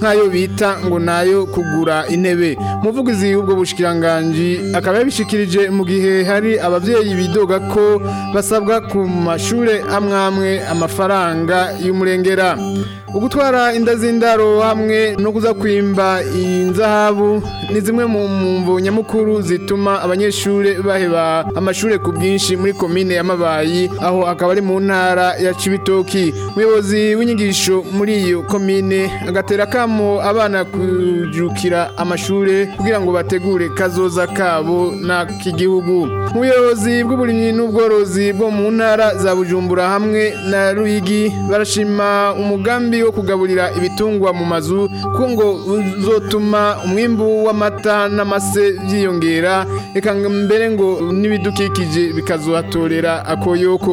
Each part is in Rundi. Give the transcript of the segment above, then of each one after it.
nk'ayo bita ngo nayo kugura intebe Umuvugizi ubwo bushikanganje akaba yabishikirije mu gihe hari ababyeyi bidoga ko bas harasabwa ku mashuri amwamwe amafaranga y'umurengera gutwara inda z'indaro hamwe no kuzakwimba inzahabu ni zimwe mu mvu nyamukuru zituma abanyeshuri baheba amashuri ku bwinshi muri komine ya mabayi aho akaba ari mu ntara ya cibitoki umuyobozi w'inyigisho muri iyo komine agatera akamo abana kujukira amashuri kugira ngo bategure kazoza kabo n'ak'igihugu ubuyobozi bw'uburimyi n'ubworozi bwo mu ntara za bujumbura hamwe na ruyigi barashima umugambi yo kugaburira ibitungwa mu mazu ko ngo uzotuma umwimbu w'amata n'amase byiyongera reka mbere ngo n'ibidukikije bikazuhatorera ako akoyoko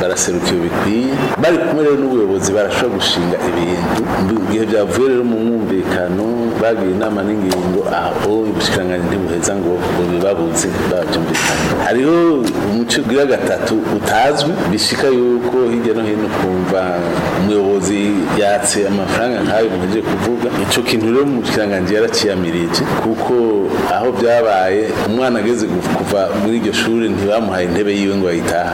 baraserukiwe bikwiye bari kumwe rero n'ubuyobozi barashobora gushinga ibintu igihe byavuye rero mu mwumvikano bagiye inama n'ingingo aho ubushikiranganji ntibuheza ngo ngo bibabuze babyumvikana hariho umuco ugira gatatu utazwi bishika yuko hirya no hino kumva umuyobozi yatse amafaranga nk'ayo mugiye kuvuga icyo kintu rero mu kirangange yarakiyamirije kuko aho byabaye umwana ageze kuva muri iryo shuri ntibamuhaye intebe yiwe ngo ayitahane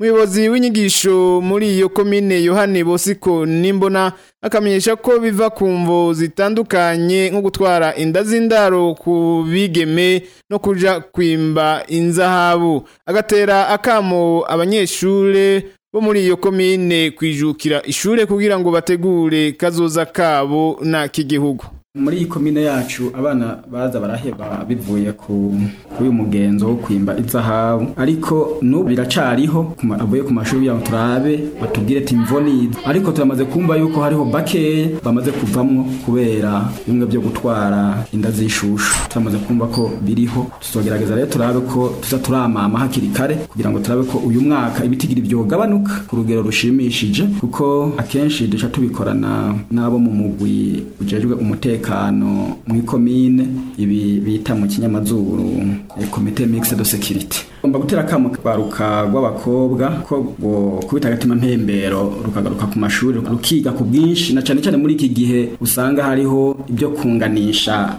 umuyobozi w'inyigisho muri iyo komine Yohani Bosiko Nimbona akamenyesha ko biva ku mvo zitandukanye nko gutwara inda z'indaro ku bigeme no kujya kwimba inzahabu agatera akamo abanyeshuri bo muri iyo komine kwijukira ishure kugira ngo bategure kazoza kabo na k'igihugu muri iyi komine yacu abana baza baraheba bivuye ku uyu mugenzo wo kwimba izahabu ariko n'ubu biracariho avuye ku mashuri yaho turabe batubwire ati ariko turamaze kumva yuko hariho bakeya bamaze kuvamo kubera bimwe byo gutwara inda z'ishushu turamaze kumva ko biriho tuzogerageza rero turabe ko tuza turamama hakiri kare kugira ngo turabe ko uyu mwaka ibitigira byogabanuka ku rugero rushimishije kuko akenshi duca tubikorana n'abo mu mugwi ujejwe umutekano umutekano muri komine ibi bita mu kinyamazuru komite eh, mixed de security ugomba gutera akamo kwaruka rw'abakobwa ko kubita agatima mpembero rukagaruka ku mashuri rukiga ku bwinshi na cyane cyane muri iki gihe usanga hariho ibyo kunganisha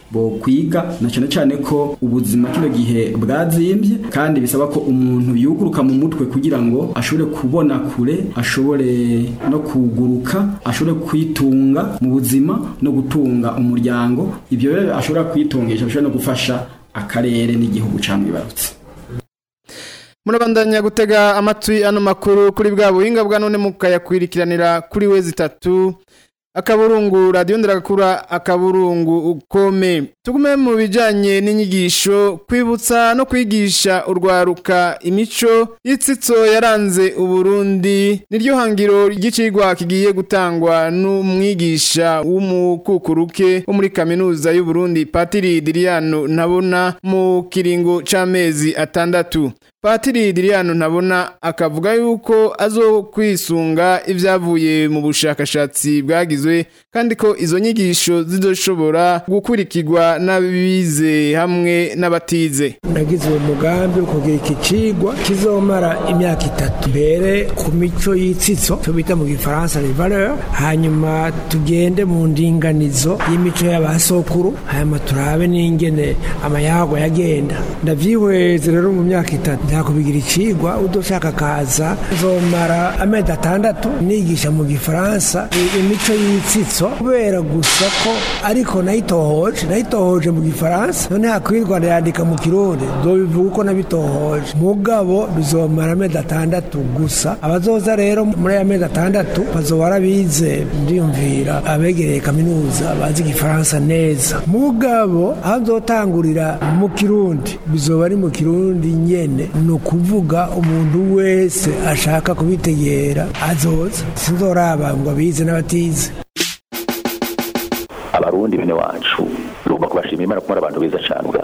bo kwiga na cyane cyane ko ubuzima kino gihe bwazimbye kandi bisaba ko umuntu yuguruka mu mutwe kugira ngo ashobore kubona kure ashobore no kuguruka ashobore kwitunga mu buzima no gutunga umuryango ibyo rero ashobora kwitungisha ashobora no gufasha akarere n'igihugu camwibarutse murabandanya gutega amatwi ano makuru kuri bwa buhinga bwa none mukayakwirikiranira kuri wezi itatu akaburungu radiyo ndagakura akaburungu ukome tugume mu bijyanye n'inyigisho kwibutsa no kwigisha urwaruka imico y'itsitso yaranze uburundi niryo hangiro ry'icigwa kigiye gutangwa n'umwigisha w'umukukuruke wo muri kaminuza y'uburundi patiri diriyano nabona mu kiringo cy’amezi atandatu patiri diriyano nabona akavuga yuko azo kwisunga ibyavuye mu bushakashatsi bwagizwe kandi ko izo nyigisho zidoshobora gukurikirwa n'abize hamwe n'abatize nagize uwo mugambi wo kugira ikicigwa kizomara imyaka itatu mbere ku mico y'itsitso cyo mu gifaransa valeur hanyuma tugende mu ndinganizo y'imico y'abasokuru hanyuma turabe n'ingene amayagwa yagenda ndabyihweze rero mu myaka itatu byakubigira ikigwa udashaka kaza zomara amezi atandatu nigisha mu gifaransa imico y'itsitso kubera gusa ko ariko nayitohoje nayitohoje mu gifaransa none hakwiye rwanda yandika mu kirundi dobivuga uko nabitohoje mugabo bizomara amezi atandatu gusa abazoza rero muri aya mezi atandatu bazobara bize ndiyumvira abegereye kaminuza bazi igifaransa neza mugabo aho nzotangurira mu kirundi bizoba ari mu kirundi nyene ni ukuvuga umuntu wese ashaka kubitegera azoza sinzoraba ngo abize n'abatize abarundi bene wacu rugomba kubashimira imana kubona abantu beza cyane ubwa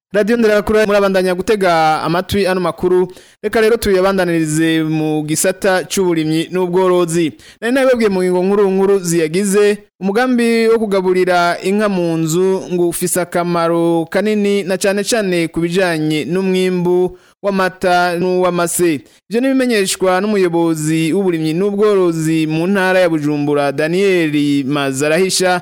radiyo nderarakuru murabandanya gutega amatwi ano makuru reka rero tuyabandanirize mu gisata cy'uburimyi n'ubworozi nari nabibabwiye mu ngingo nkuru nkuru ziyagize umugambi wo kugaburira inka mu nzu ngo ufise akamaro kanini na cyane cyane ku bijyanye n'umwimbu w'amata n'uw'amase ibyo ni n'umuyobozi w'uburimyi n'ubworozi mu ntara ya bujumbura daniyeli mazarahisha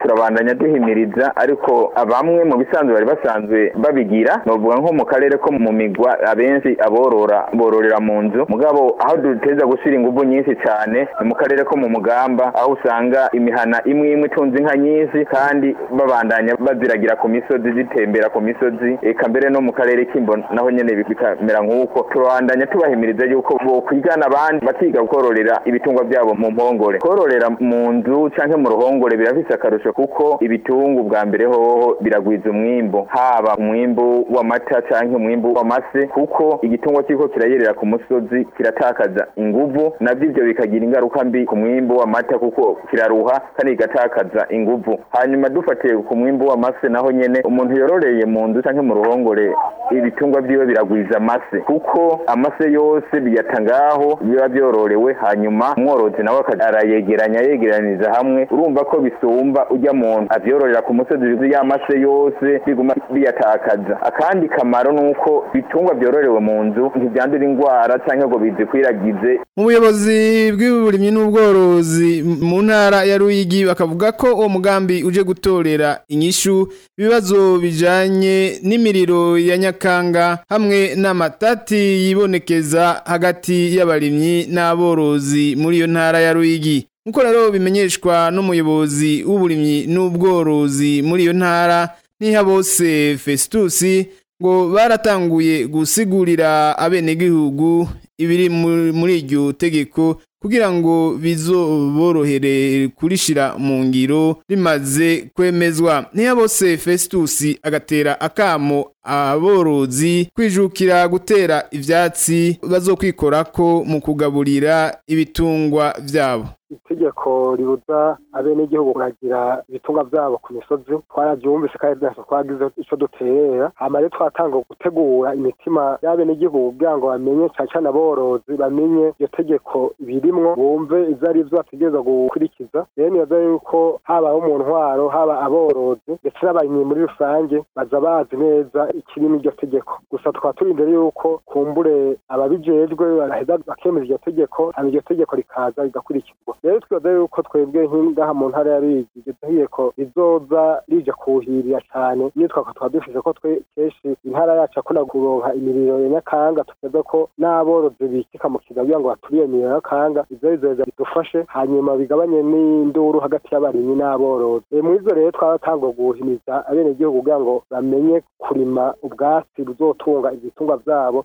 turabandanya duhimiriza ariko bamwe mu bisanzwe bari basanzwe babigira bavuga nko mu karere ko mu migwa abenshi aborora bororera mu nzu mugabo aho duteza gushyira ingufu nyinshi cyane ni mu karere ko mu mugamba aho usanga imihana imwe imwe itunze inka nyinshi kandi babandanya baziragira ku misozi zitembera ku misozi eka mbere no mu karere k'imbo naho nyine bikamera nk'uko turabandanya tubahimiriza yuko bo kwigana abandi bakiga kororera ibitungwa byabo mu mpongore kororera mu nzu canke mu ruhongore birafise akarusho kuko ibitungu bwa mbere hoho biragwiza umwimbo haba umwimbo w'amata canke umwimbo w'amase kuko igitungwa kiriko kirayerera ku musozi kiratakaza inguvu navyo ivyo bikagira ingaruka mbi ku mwimbo w'amata kuko kiraruha kandi kigatakaza inguvu hanyuma dufatiye ku mwimbo w'amase naho nyene umuntu yororeye mu nzu canke mu ruhongore ibitungwa vyiwe biragwiza amase kuko amase yose biyata biba byororewe hanyuma umworozi nawe arayegeranya yegeraniza hamwe urumva ko bisumba ujya muntu abyororera ku musozi yuzuye amase yose biguma biyatakaza akandi kamaro ni uko bitungwa byororewe mu nzu ntibyandura indwara cyangwa ngo bizikwiragize ubuyobozi bw'uburimyi n'ubworozi mu ntara ya ruyigi bakavuga ko uwo mugambi uje gutorera inyishu ibibazo bijyanye n'imiriro ya nyakanga hamwe n'amatati yibonekeza hagati y'abarimyi abarimyi n'aborozi muri iyo ntara ya Ruyigi nkuko rero bimenyeshwa n'umuyobozi w'uburimyi n'ubworozi muri iyo ntara Nihabose Festus ngo baratanguye gusigurira abenegihugu ibiri muri iryo tegeko kugira ngo bizoborohere kurishira mu ngiro rimaze kwemezwa niya bose Festus agatera akamo aborozi kwijukira gutera ivyatsi bazokwikora ko mu kugaburira ibitungwa vyabo itegeko ribuza abenegihugu kuragira ibitunga byabo ku misozi twaravyumvise kandi natwe twagize ico duterera hama rero gutegura imitima y'abenegihugu kugira ngo bamenye cane cane aborozi bamenye iyo tegeko birimwo bumve ivyo ari vyo bategereza gukurikiza rero nibaza yuko habaho mu ntwaro haba aborozi ndetse n'abarimyi muri rusange baza bazi neza ikirimo iryo tegeko gusa tukaba imbere yuko kumbure ababijejwe baraheza bakemeza iryo tegeko hama iryo tegeko rikaza rigakurikizwa rero twebwe yuko twebwe nk'ingaha mu ntara ya duhiye ko izoza rijya kuhirira cyane niyo twakaba twadufije ko twe kenshi intara yacu akunda kuronka imiriro ya nyakanga tukeza ko n'aborozi bikika mu kiga kugira ngo baturiye imiriro ya izo ivyo bizoza bidufashe hanyuma bigabanye n'induru hagati y'abarimyi n'aborozi e, muri izo rero twaratangwa guhimiza abenegihugu kugira ngo bamenye kurima ubwatsi buzotunga ibitungwa vyabo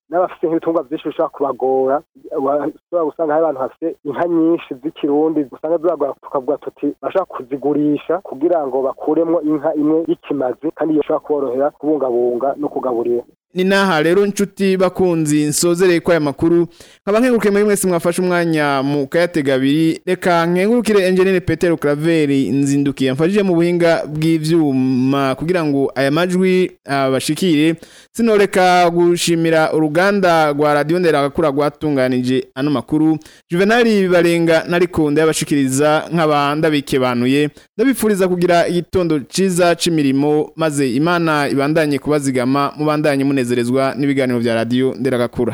n'abafite nk'ibitungwa byinshi bishobora kubagora ushobora gusanga hari abantu bafite inka nyinshi z'ikirundi usanga zibagora tukavuga tuti bashobora kuzigurisha kugira ngo bakuremo inka imwe y'ikimazi kandi iyo ishobora kuborohera kubungabunga no kugaburira ni naha rero inshuti bakunzi nsozereye ko aya makuru nkaba nkenguruke muri mwese mwafashe umwanya mu kayatega abiri reka nkengurukire enjeniyeri petero karaveri nzindukiye mfashije mu buhinga bw'ibyuma kugira ngo aya majwi ah, abashikire sinoreka gushimira uruganda rwa radiyo nderagakura rwatunganije ano makuru juvenali barenga narikunda y'abashikiriza nk'abandabikebanuye ndabifuriza kugira igitondo cyiza cy'imirimo maze imana ibandanye kubazigama mubandanye mune banezerezwa n'ibiganiro bya radiyo nderagakura